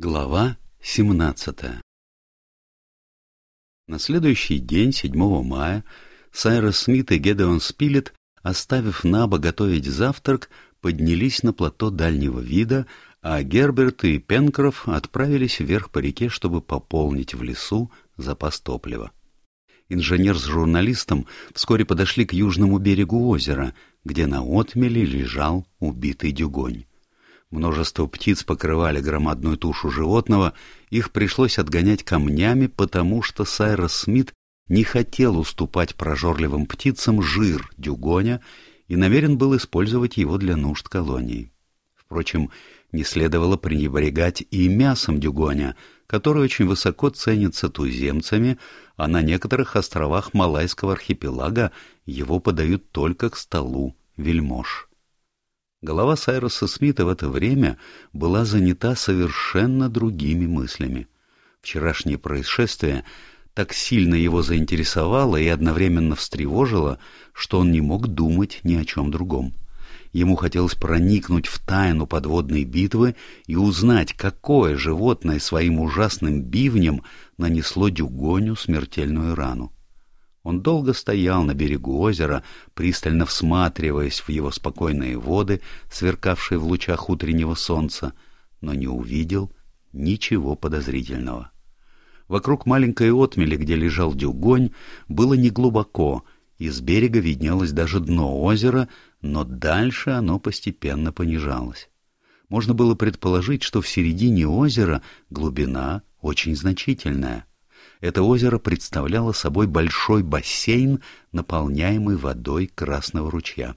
Глава 17 На следующий день, 7 мая, Сайрос Смит и Гедеон Спилет, оставив Наба готовить завтрак, поднялись на плато дальнего вида, а Герберт и Пенкроф отправились вверх по реке, чтобы пополнить в лесу запас топлива. Инженер с журналистом вскоре подошли к южному берегу озера, где на отмеле лежал убитый дюгонь. Множество птиц покрывали громадную тушу животного, их пришлось отгонять камнями, потому что Сайрос Смит не хотел уступать прожорливым птицам жир дюгоня и намерен был использовать его для нужд колонии. Впрочем, не следовало пренебрегать и мясом дюгоня, который очень высоко ценится туземцами, а на некоторых островах Малайского архипелага его подают только к столу вельмож. Голова Сайроса Смита в это время была занята совершенно другими мыслями. Вчерашнее происшествие так сильно его заинтересовало и одновременно встревожило, что он не мог думать ни о чем другом. Ему хотелось проникнуть в тайну подводной битвы и узнать, какое животное своим ужасным бивнем нанесло Дюгоню смертельную рану. Он долго стоял на берегу озера, пристально всматриваясь в его спокойные воды, сверкавшие в лучах утреннего солнца, но не увидел ничего подозрительного. Вокруг маленькой отмели, где лежал дюгонь, было неглубоко, и с берега виднелось даже дно озера, но дальше оно постепенно понижалось. Можно было предположить, что в середине озера глубина очень значительная это озеро представляло собой большой бассейн, наполняемый водой Красного ручья.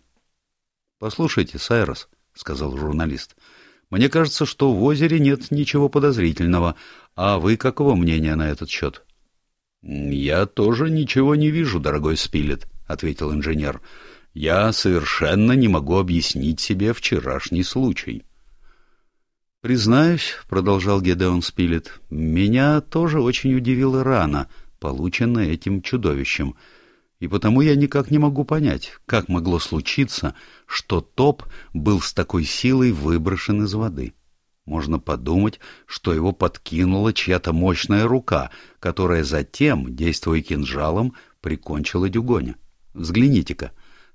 — Послушайте, Сайрос, — сказал журналист, — мне кажется, что в озере нет ничего подозрительного, а вы какого мнения на этот счет? — Я тоже ничего не вижу, дорогой Спилет, — ответил инженер. — Я совершенно не могу объяснить себе вчерашний случай. — «Признаюсь», — продолжал Гедеон Спилет, — «меня тоже очень удивила рана, полученная этим чудовищем, и потому я никак не могу понять, как могло случиться, что топ был с такой силой выброшен из воды. Можно подумать, что его подкинула чья-то мощная рука, которая затем, действуя кинжалом, прикончила дюгоня. Взгляните-ка,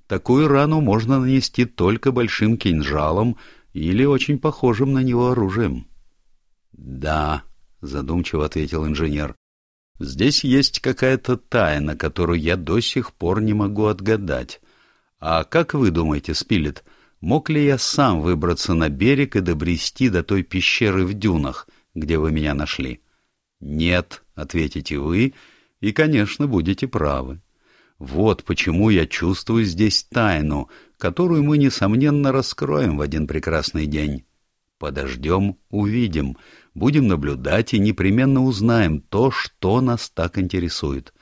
такую рану можно нанести только большим кинжалом или очень похожим на него оружием. — Да, — задумчиво ответил инженер, — здесь есть какая-то тайна, которую я до сих пор не могу отгадать. А как вы думаете, Спилет, мог ли я сам выбраться на берег и добрести до той пещеры в дюнах, где вы меня нашли? — Нет, — ответите вы, и, конечно, будете правы. Вот почему я чувствую здесь тайну, которую мы, несомненно, раскроем в один прекрасный день. Подождем, увидим, будем наблюдать и непременно узнаем то, что нас так интересует.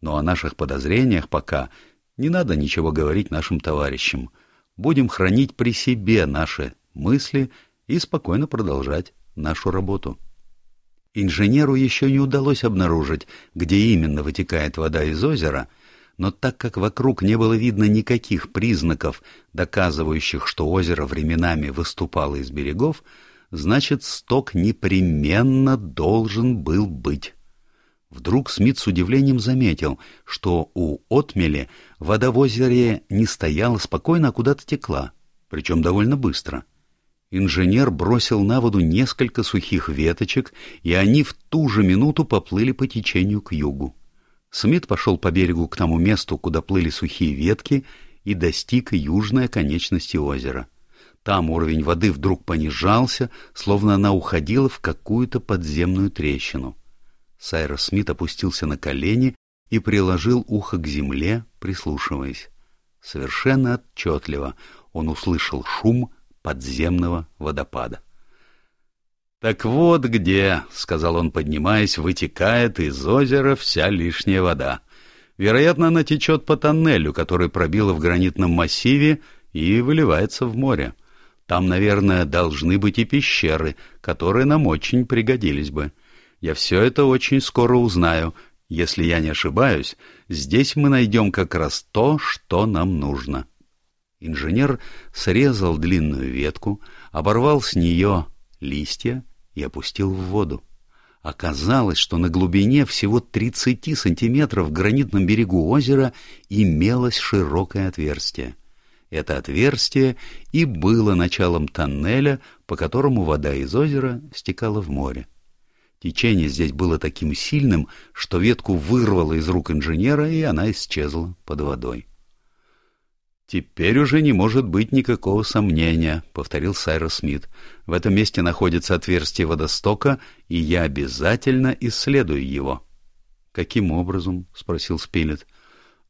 Но о наших подозрениях пока не надо ничего говорить нашим товарищам. Будем хранить при себе наши мысли и спокойно продолжать нашу работу. Инженеру еще не удалось обнаружить, где именно вытекает вода из озера — но так как вокруг не было видно никаких признаков, доказывающих, что озеро временами выступало из берегов, значит, сток непременно должен был быть. Вдруг Смит с удивлением заметил, что у отмели вода в озере не стояла спокойно, а куда-то текла, причем довольно быстро. Инженер бросил на воду несколько сухих веточек, и они в ту же минуту поплыли по течению к югу. Смит пошел по берегу к тому месту, куда плыли сухие ветки, и достиг южной оконечности озера. Там уровень воды вдруг понижался, словно она уходила в какую-то подземную трещину. Сайрос Смит опустился на колени и приложил ухо к земле, прислушиваясь. Совершенно отчетливо он услышал шум подземного водопада. «Так вот где, — сказал он, поднимаясь, — вытекает из озера вся лишняя вода. Вероятно, она течет по тоннелю, который пробила в гранитном массиве и выливается в море. Там, наверное, должны быть и пещеры, которые нам очень пригодились бы. Я все это очень скоро узнаю. Если я не ошибаюсь, здесь мы найдем как раз то, что нам нужно». Инженер срезал длинную ветку, оборвал с нее листья и опустил в воду. Оказалось, что на глубине всего 30 сантиметров в гранитном берегу озера имелось широкое отверстие. Это отверстие и было началом тоннеля, по которому вода из озера стекала в море. Течение здесь было таким сильным, что ветку вырвало из рук инженера, и она исчезла под водой. «Теперь уже не может быть никакого сомнения», — повторил Сайрос Смит. «В этом месте находится отверстие водостока, и я обязательно исследую его». «Каким образом?» — спросил Спилет.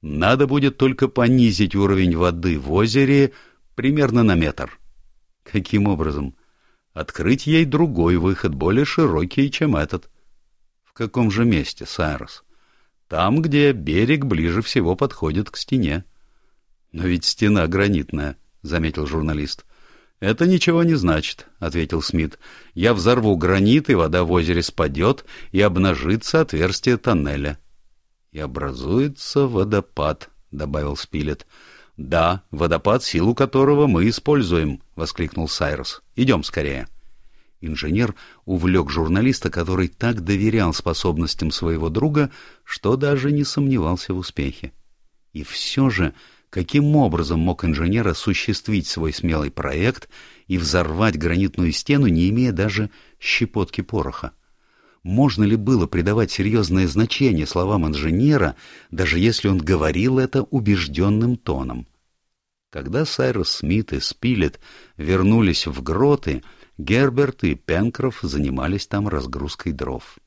«Надо будет только понизить уровень воды в озере примерно на метр». «Каким образом?» «Открыть ей другой выход, более широкий, чем этот». «В каком же месте, Сайрос?» «Там, где берег ближе всего подходит к стене». «Но ведь стена гранитная», — заметил журналист. «Это ничего не значит», — ответил Смит. «Я взорву гранит, и вода в озере спадет, и обнажится отверстие тоннеля». «И образуется водопад», — добавил Спилет. «Да, водопад, силу которого мы используем», — воскликнул Сайрус. «Идем скорее». Инженер увлек журналиста, который так доверял способностям своего друга, что даже не сомневался в успехе. И все же каким образом мог инженер осуществить свой смелый проект и взорвать гранитную стену, не имея даже щепотки пороха. Можно ли было придавать серьезное значение словам инженера, даже если он говорил это убежденным тоном? Когда Сайрус Смит и Спилет вернулись в гроты, Герберт и Пенкроф занимались там разгрузкой дров.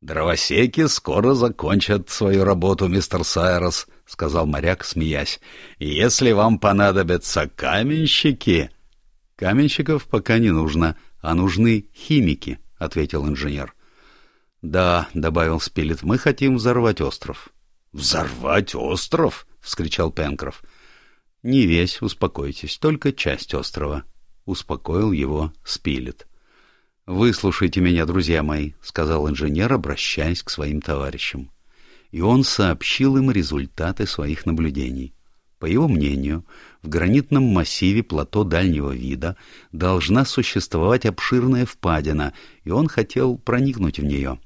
«Дровосеки скоро закончат свою работу, мистер Сайрос», — сказал моряк, смеясь. «Если вам понадобятся каменщики...» «Каменщиков пока не нужно, а нужны химики», — ответил инженер. «Да», — добавил Спилет, — «мы хотим взорвать остров». «Взорвать остров?» — вскричал Пенкроф. «Не весь, успокойтесь, только часть острова», — успокоил его Спилет. «Выслушайте меня, друзья мои», — сказал инженер, обращаясь к своим товарищам. И он сообщил им результаты своих наблюдений. По его мнению, в гранитном массиве плато дальнего вида должна существовать обширная впадина, и он хотел проникнуть в нее.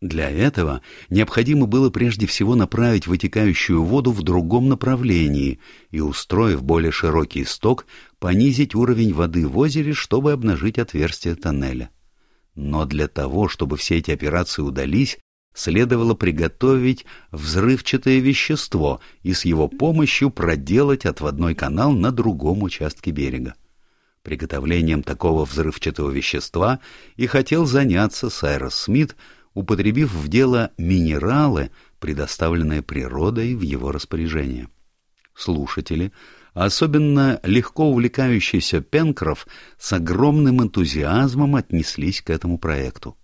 Для этого необходимо было прежде всего направить вытекающую воду в другом направлении и, устроив более широкий сток, понизить уровень воды в озере, чтобы обнажить отверстие тоннеля. Но для того, чтобы все эти операции удались, следовало приготовить взрывчатое вещество и с его помощью проделать отводной канал на другом участке берега. Приготовлением такого взрывчатого вещества и хотел заняться Сайрос Смит, употребив в дело минералы, предоставленные природой в его распоряжение. Слушатели — особенно легко увлекающийся Пенкроф с огромным энтузиазмом отнеслись к этому проекту.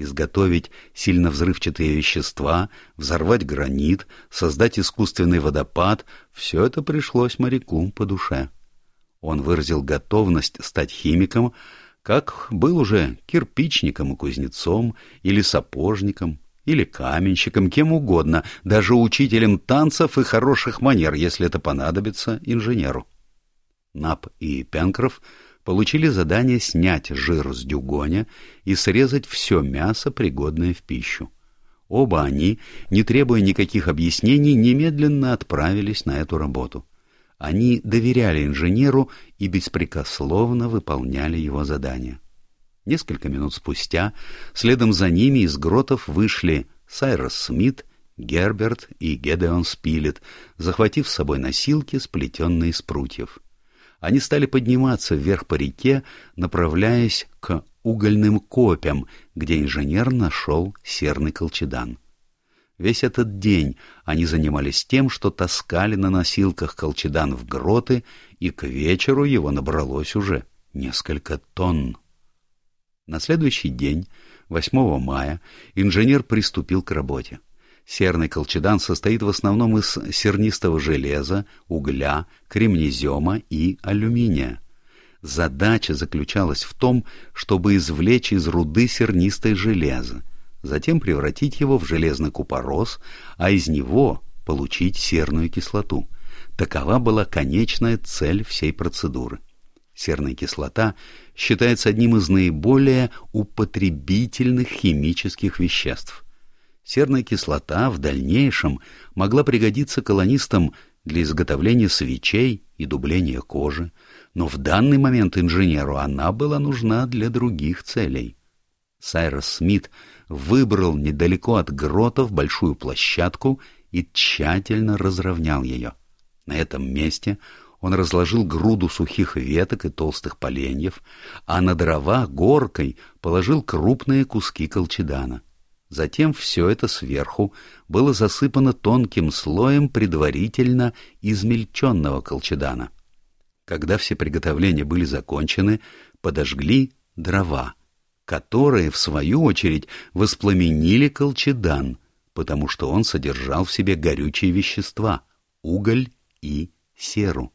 Изготовить сильно взрывчатые вещества, взорвать гранит, создать искусственный водопад — все это пришлось моряку по душе. Он выразил готовность стать химиком, как был уже кирпичником и кузнецом или сапожником, или каменщиком, кем угодно, даже учителем танцев и хороших манер, если это понадобится инженеру. Нап и Пенкроф получили задание снять жир с дюгоня и срезать все мясо, пригодное в пищу. Оба они, не требуя никаких объяснений, немедленно отправились на эту работу. Они доверяли инженеру и беспрекословно выполняли его задания. Несколько минут спустя следом за ними из гротов вышли Сайрос Смит, Герберт и Гедеон Спилет, захватив с собой носилки, сплетенные из прутьев. Они стали подниматься вверх по реке, направляясь к угольным копям, где инженер нашел серный колчедан. Весь этот день они занимались тем, что таскали на носилках колчедан в гроты, и к вечеру его набралось уже несколько тонн. На следующий день, 8 мая, инженер приступил к работе. Серный колчедан состоит в основном из сернистого железа, угля, кремнезема и алюминия. Задача заключалась в том, чтобы извлечь из руды сернистое железо, затем превратить его в железный купорос, а из него получить серную кислоту. Такова была конечная цель всей процедуры. Серная кислота считается одним из наиболее употребительных химических веществ. Серная кислота в дальнейшем могла пригодиться колонистам для изготовления свечей и дубления кожи, но в данный момент инженеру она была нужна для других целей. Сайрос Смит выбрал недалеко от гротов большую площадку и тщательно разровнял ее. На этом месте он разложил груду сухих веток и толстых поленьев, а на дрова горкой положил крупные куски колчедана. Затем все это сверху было засыпано тонким слоем предварительно измельченного колчедана. Когда все приготовления были закончены, подожгли дрова, которые, в свою очередь, воспламенили колчедан, потому что он содержал в себе горючие вещества — уголь и серу.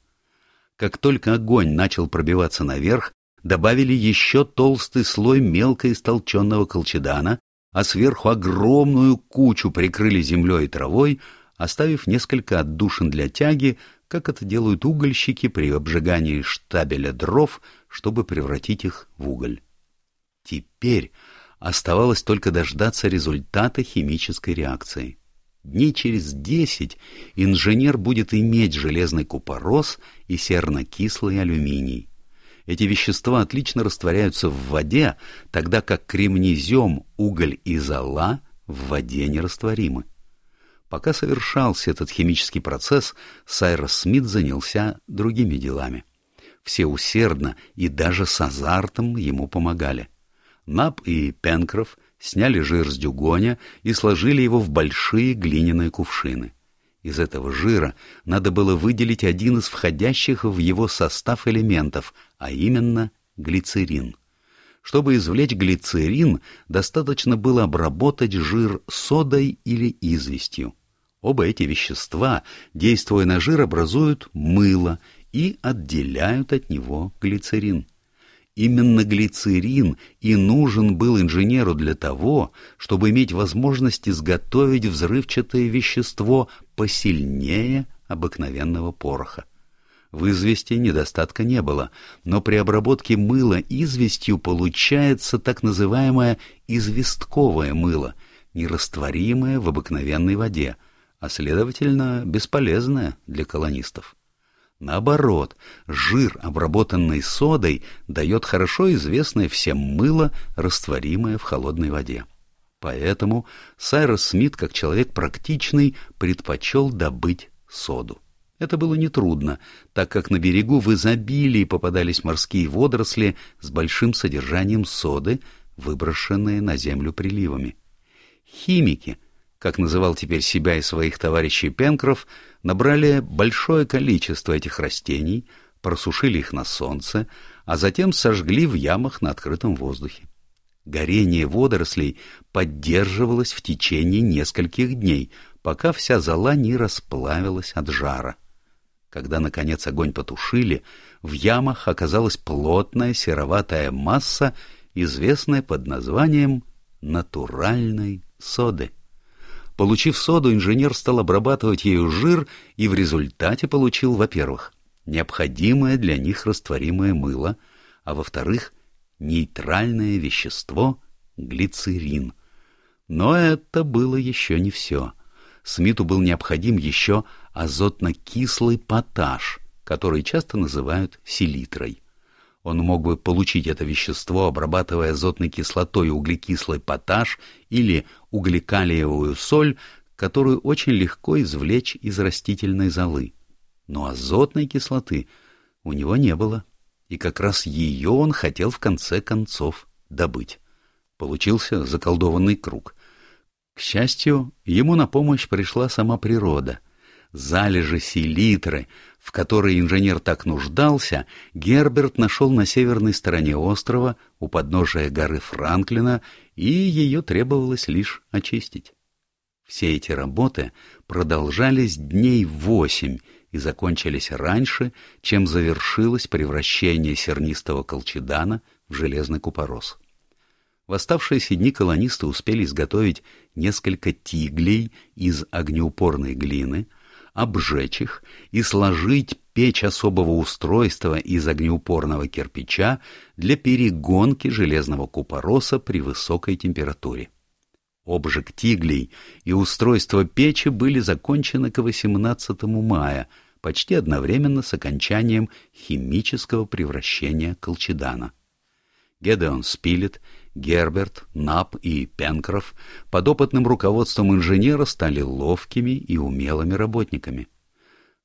Как только огонь начал пробиваться наверх, добавили еще толстый слой мелко истолченного колчедана а сверху огромную кучу прикрыли землей и травой, оставив несколько отдушин для тяги, как это делают угольщики при обжигании штабеля дров, чтобы превратить их в уголь. Теперь оставалось только дождаться результата химической реакции. Дней через десять инженер будет иметь железный купорос и серно-кислый алюминий. Эти вещества отлично растворяются в воде, тогда как кремнезем, уголь и зола в воде нерастворимы. Пока совершался этот химический процесс, Сайрос Смит занялся другими делами. Все усердно и даже с азартом ему помогали. Нап и Пенкроф сняли жир с дюгоня и сложили его в большие глиняные кувшины. Из этого жира надо было выделить один из входящих в его состав элементов, а именно глицерин. Чтобы извлечь глицерин, достаточно было обработать жир содой или известью. Оба эти вещества, действуя на жир, образуют мыло и отделяют от него глицерин. Именно глицерин и нужен был инженеру для того, чтобы иметь возможность изготовить взрывчатое вещество посильнее обыкновенного пороха. В извести недостатка не было, но при обработке мыла известью получается так называемое известковое мыло, нерастворимое в обыкновенной воде, а следовательно бесполезное для колонистов. Наоборот, жир, обработанный содой, дает хорошо известное всем мыло, растворимое в холодной воде. Поэтому Сайрос Смит, как человек практичный, предпочел добыть соду. Это было нетрудно, так как на берегу в изобилии попадались морские водоросли с большим содержанием соды, выброшенные на землю приливами. Химики, как называл теперь себя и своих товарищей Пенкроф, набрали большое количество этих растений, просушили их на солнце, а затем сожгли в ямах на открытом воздухе. Горение водорослей поддерживалось в течение нескольких дней, пока вся зола не расплавилась от жара. Когда, наконец, огонь потушили, в ямах оказалась плотная сероватая масса, известная под названием натуральной соды. Получив соду, инженер стал обрабатывать ею жир и в результате получил, во-первых, необходимое для них растворимое мыло, а во-вторых, нейтральное вещество — глицерин. Но это было еще не все. Смиту был необходим еще азотно-кислый поташ, который часто называют селитрой. Он мог бы получить это вещество, обрабатывая азотной кислотой углекислый поташ или углекалиевую соль, которую очень легко извлечь из растительной золы. Но азотной кислоты у него не было, и как раз ее он хотел в конце концов добыть. Получился заколдованный круг. К счастью, ему на помощь пришла сама природа. Залежи селитры, в которой инженер так нуждался, Герберт нашел на северной стороне острова, у подножия горы Франклина, и ее требовалось лишь очистить. Все эти работы продолжались дней восемь и закончились раньше, чем завершилось превращение сернистого колчедана в железный купорос. В оставшиеся дни колонисты успели изготовить несколько тиглей из огнеупорной глины, обжечь их и сложить печь особого устройства из огнеупорного кирпича для перегонки железного купороса при высокой температуре. Обжиг тиглей и устройство печи были закончены к 18 мая, почти одновременно с окончанием химического превращения колчедана. Гедеон Спилет, Герберт, Нап и Пенкроф под опытным руководством инженера стали ловкими и умелыми работниками.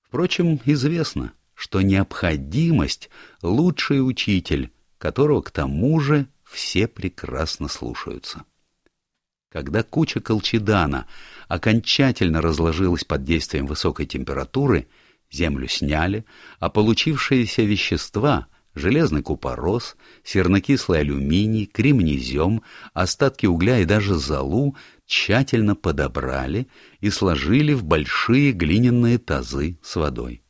Впрочем, известно, что необходимость — лучший учитель, которого к тому же все прекрасно слушаются. Когда куча колчедана окончательно разложилась под действием высокой температуры, землю сняли, а получившиеся вещества — железный купорос, сернокислый алюминий, кремнезем, остатки угля и даже золу — тщательно подобрали и сложили в большие глиняные тазы с водой.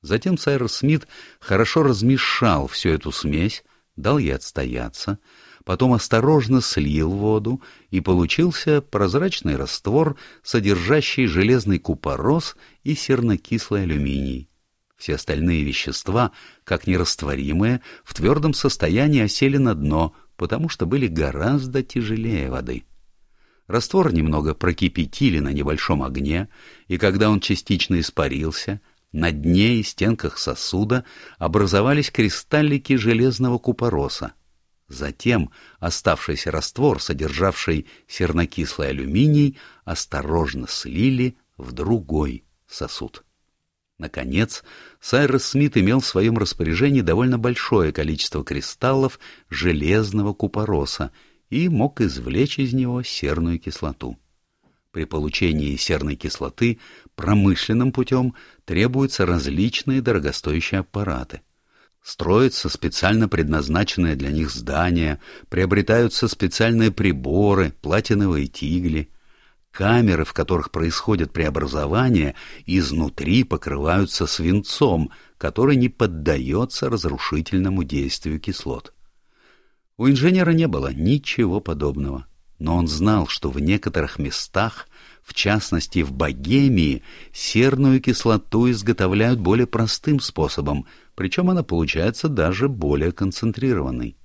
Затем Сайрос Смит хорошо размешал всю эту смесь, дал ей отстояться — потом осторожно слил воду, и получился прозрачный раствор, содержащий железный купорос и сернокислый алюминий. Все остальные вещества, как нерастворимые, в твердом состоянии осели на дно, потому что были гораздо тяжелее воды. Раствор немного прокипятили на небольшом огне, и когда он частично испарился, на дне и стенках сосуда образовались кристаллики железного купороса, Затем оставшийся раствор, содержавший сернокислый алюминий, осторожно слили в другой сосуд. Наконец, Сайрос Смит имел в своем распоряжении довольно большое количество кристаллов железного купороса и мог извлечь из него серную кислоту. При получении серной кислоты промышленным путем требуются различные дорогостоящие аппараты. Строятся специально предназначенные для них здания, приобретаются специальные приборы, платиновые тигли. Камеры, в которых происходит преобразование, изнутри покрываются свинцом, который не поддается разрушительному действию кислот. У инженера не было ничего подобного, но он знал, что в некоторых местах, в частности в Богемии, серную кислоту изготовляют более простым способом — причем она получается даже более концентрированной.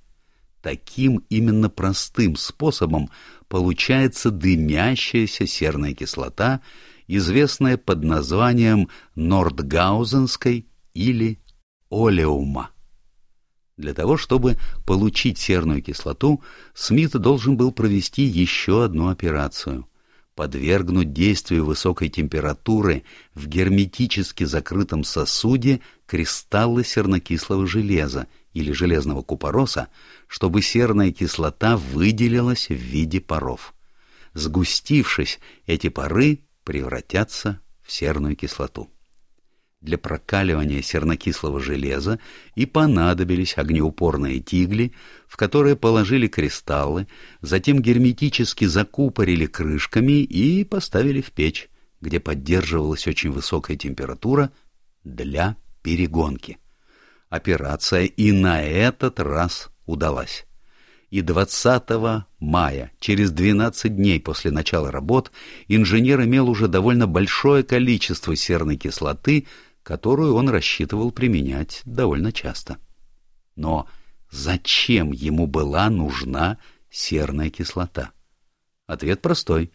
Таким именно простым способом получается дымящаяся серная кислота, известная под названием нордгаузенской или олеума. Для того, чтобы получить серную кислоту, Смит должен был провести еще одну операцию — подвергнуть действию высокой температуры в герметически закрытом сосуде кристаллы сернокислого железа или железного купороса, чтобы серная кислота выделилась в виде паров. Сгустившись, эти пары превратятся в серную кислоту. Для прокаливания сернокислого железа и понадобились огнеупорные тигли, в которые положили кристаллы, затем герметически закупорили крышками и поставили в печь, где поддерживалась очень высокая температура для перегонки. Операция и на этот раз удалась. И 20 мая, через 12 дней после начала работ, инженер имел уже довольно большое количество серной кислоты, которую он рассчитывал применять довольно часто. Но зачем ему была нужна серная кислота? Ответ простой.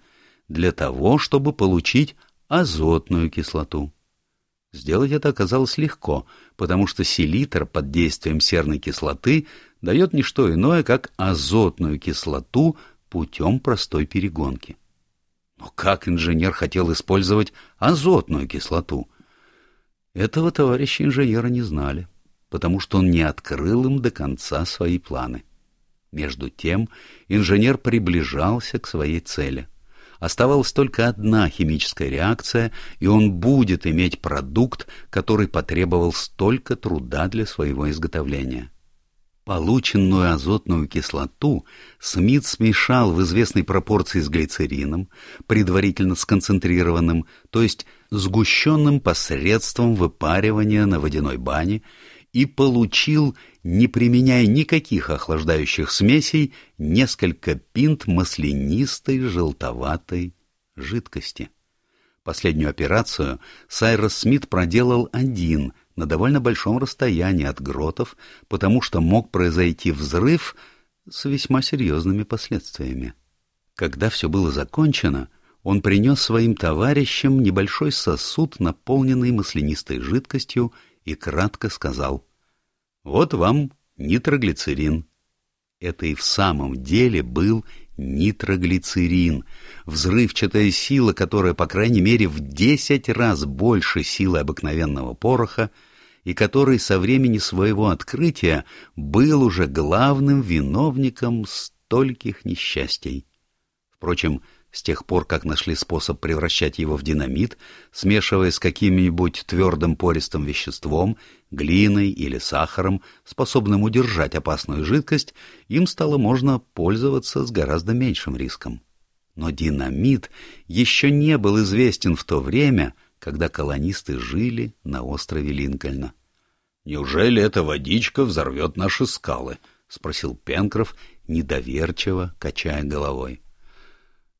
Для того, чтобы получить азотную кислоту. Сделать это оказалось легко, потому что селитр под действием серной кислоты дает не что иное, как азотную кислоту путем простой перегонки. Но как инженер хотел использовать азотную кислоту? Этого товарищи инженера не знали, потому что он не открыл им до конца свои планы. Между тем инженер приближался к своей цели — Оставалась только одна химическая реакция, и он будет иметь продукт, который потребовал столько труда для своего изготовления. Полученную азотную кислоту Смит смешал в известной пропорции с глицерином, предварительно сконцентрированным, то есть сгущенным посредством выпаривания на водяной бане, и получил, не применяя никаких охлаждающих смесей, несколько пинт маслянистой желтоватой жидкости. Последнюю операцию Сайрос Смит проделал один, на довольно большом расстоянии от гротов, потому что мог произойти взрыв с весьма серьезными последствиями. Когда все было закончено, он принес своим товарищам небольшой сосуд, наполненный маслянистой жидкостью, и кратко сказал «Вот вам нитроглицерин». Это и в самом деле был нитроглицерин, взрывчатая сила, которая, по крайней мере, в десять раз больше силы обыкновенного пороха, и который со времени своего открытия был уже главным виновником стольких несчастий. Впрочем, с тех пор, как нашли способ превращать его в динамит, смешивая с каким-нибудь твердым пористым веществом, глиной или сахаром, способным удержать опасную жидкость, им стало можно пользоваться с гораздо меньшим риском. Но динамит еще не был известен в то время, когда колонисты жили на острове Линкольна. «Неужели эта водичка взорвет наши скалы?» — спросил Пенкроф, недоверчиво качая головой.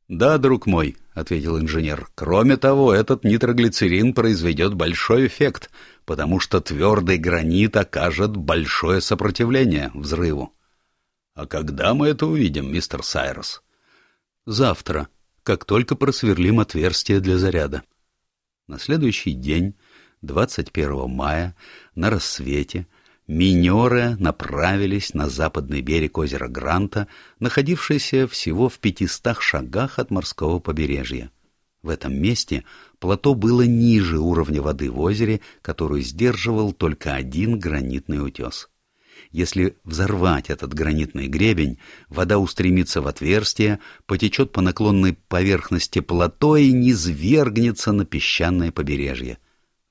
«Да, друг мой», — ответил инженер. «Кроме того, этот нитроглицерин произведет большой эффект, потому что твердый гранит окажет большое сопротивление взрыву». «А когда мы это увидим, мистер Сайрос?» «Завтра, как только просверлим отверстие для заряда». На следующий день, 21 мая, на рассвете, минеры направились на западный берег озера Гранта, находившийся всего в пятистах шагах от морского побережья. В этом месте плато было ниже уровня воды в озере, которую сдерживал только один гранитный утес. Если взорвать этот гранитный гребень, вода устремится в отверстие, потечет по наклонной поверхности плато и низвергнется на песчаное побережье.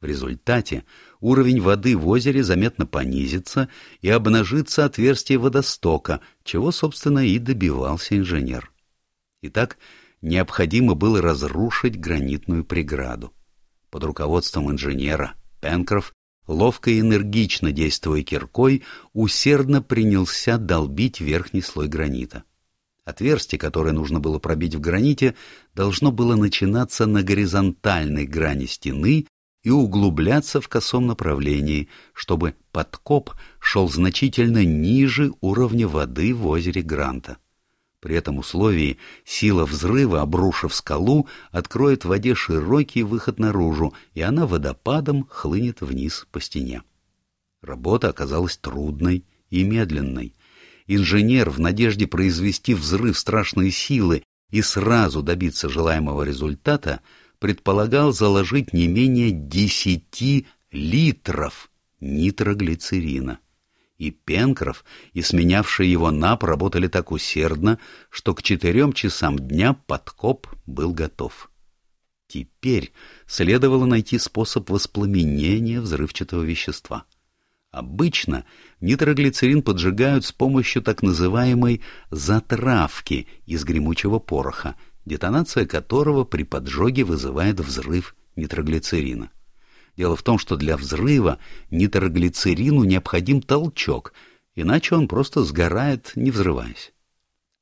В результате уровень воды в озере заметно понизится и обнажится отверстие водостока, чего, собственно, и добивался инженер. Итак, необходимо было разрушить гранитную преграду. Под руководством инженера Пенкроф, ловко и энергично действуя киркой, усердно принялся долбить верхний слой гранита. Отверстие, которое нужно было пробить в граните, должно было начинаться на горизонтальной грани стены и углубляться в косом направлении, чтобы подкоп шел значительно ниже уровня воды в озере Гранта. При этом условии сила взрыва, обрушив скалу, откроет в воде широкий выход наружу, и она водопадом хлынет вниз по стене. Работа оказалась трудной и медленной. Инженер в надежде произвести взрыв страшной силы и сразу добиться желаемого результата предполагал заложить не менее десяти литров нитроглицерина. И Пенкроф, и сменявший его НАП работали так усердно, что к четырем часам дня подкоп был готов. Теперь следовало найти способ воспламенения взрывчатого вещества. Обычно нитроглицерин поджигают с помощью так называемой затравки из гремучего пороха — детонация которого при поджоге вызывает взрыв нитроглицерина. Дело в том, что для взрыва нитроглицерину необходим толчок, иначе он просто сгорает, не взрываясь.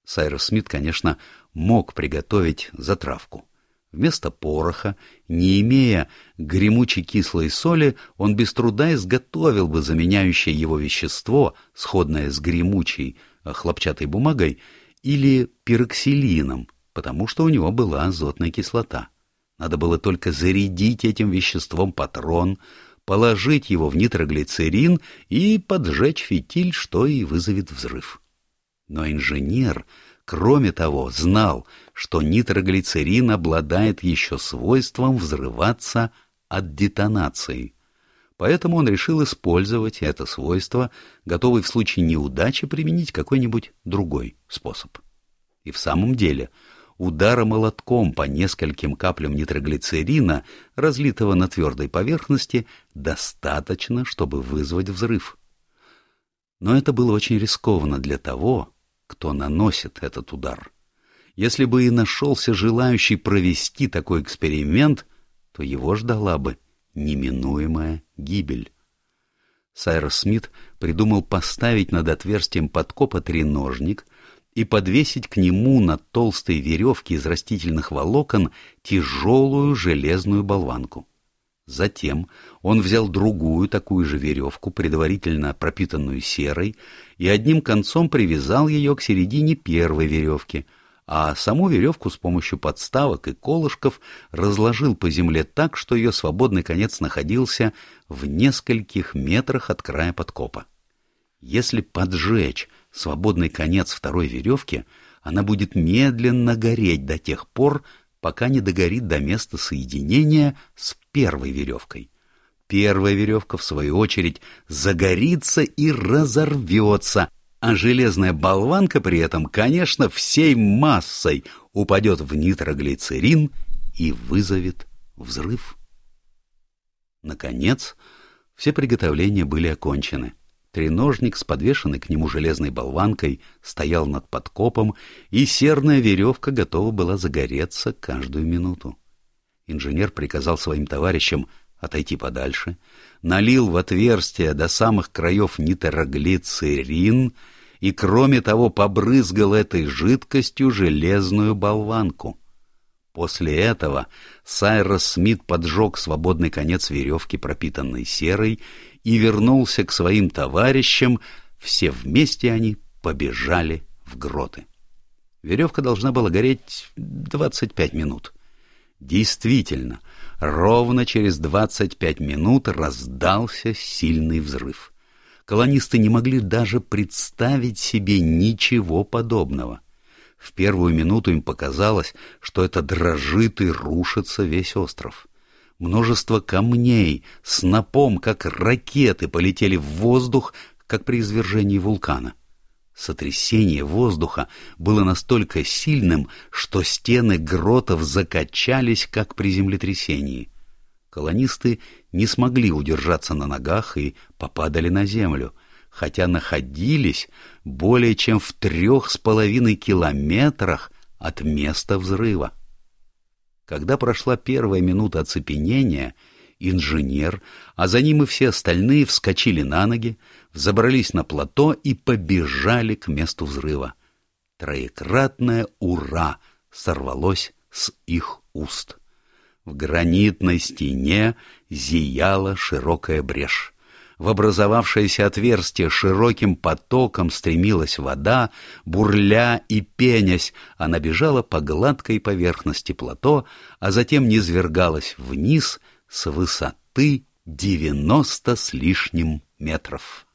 Сайрос Смит, конечно, мог приготовить затравку. Вместо пороха, не имея гремучей кислой соли, он без труда изготовил бы заменяющее его вещество, сходное с гремучей э, хлопчатой бумагой, или пироксилином, потому что у него была азотная кислота. Надо было только зарядить этим веществом патрон, положить его в нитроглицерин и поджечь фитиль, что и вызовет взрыв. Но инженер, кроме того, знал, что нитроглицерин обладает еще свойством взрываться от детонации. Поэтому он решил использовать это свойство, готовый в случае неудачи применить какой-нибудь другой способ. И в самом деле удара молотком по нескольким каплям нитроглицерина, разлитого на твердой поверхности, достаточно, чтобы вызвать взрыв. Но это было очень рискованно для того, кто наносит этот удар. Если бы и нашелся желающий провести такой эксперимент, то его ждала бы неминуемая гибель. Сайрос Смит придумал поставить над отверстием подкопа треножник — и подвесить к нему на толстой веревке из растительных волокон тяжелую железную болванку. Затем он взял другую такую же веревку, предварительно пропитанную серой, и одним концом привязал ее к середине первой веревки, а саму веревку с помощью подставок и колышков разложил по земле так, что ее свободный конец находился в нескольких метрах от края подкопа. Если поджечь свободный конец второй веревки, она будет медленно гореть до тех пор, пока не догорит до места соединения с первой веревкой. Первая веревка, в свою очередь, загорится и разорвется, а железная болванка при этом, конечно, всей массой упадет в нитроглицерин и вызовет взрыв. Наконец, все приготовления были окончены. Треножник с подвешенной к нему железной болванкой стоял над подкопом, и серная веревка готова была загореться каждую минуту. Инженер приказал своим товарищам отойти подальше, налил в отверстие до самых краев нитроглицерин и, кроме того, побрызгал этой жидкостью железную болванку. После этого Сайрос Смит поджег свободный конец веревки, пропитанной серой, и вернулся к своим товарищам, все вместе они побежали в гроты. Веревка должна была гореть двадцать пять минут. Действительно, ровно через двадцать пять минут раздался сильный взрыв. Колонисты не могли даже представить себе ничего подобного. В первую минуту им показалось, что это дрожит и рушится весь остров. Множество камней, снопом, как ракеты, полетели в воздух, как при извержении вулкана. Сотрясение воздуха было настолько сильным, что стены гротов закачались, как при землетрясении. Колонисты не смогли удержаться на ногах и попадали на землю, хотя находились более чем в трех с половиной километрах от места взрыва. Когда прошла первая минута оцепенения, инженер, а за ним и все остальные вскочили на ноги, взобрались на плато и побежали к месту взрыва. Троекратное «Ура!» сорвалось с их уст. В гранитной стене зияла широкая брешь. В образовавшееся отверстие широким потоком стремилась вода, бурля и пенясь, она бежала по гладкой поверхности плато, а затем низвергалась вниз с высоты девяносто с лишним метров.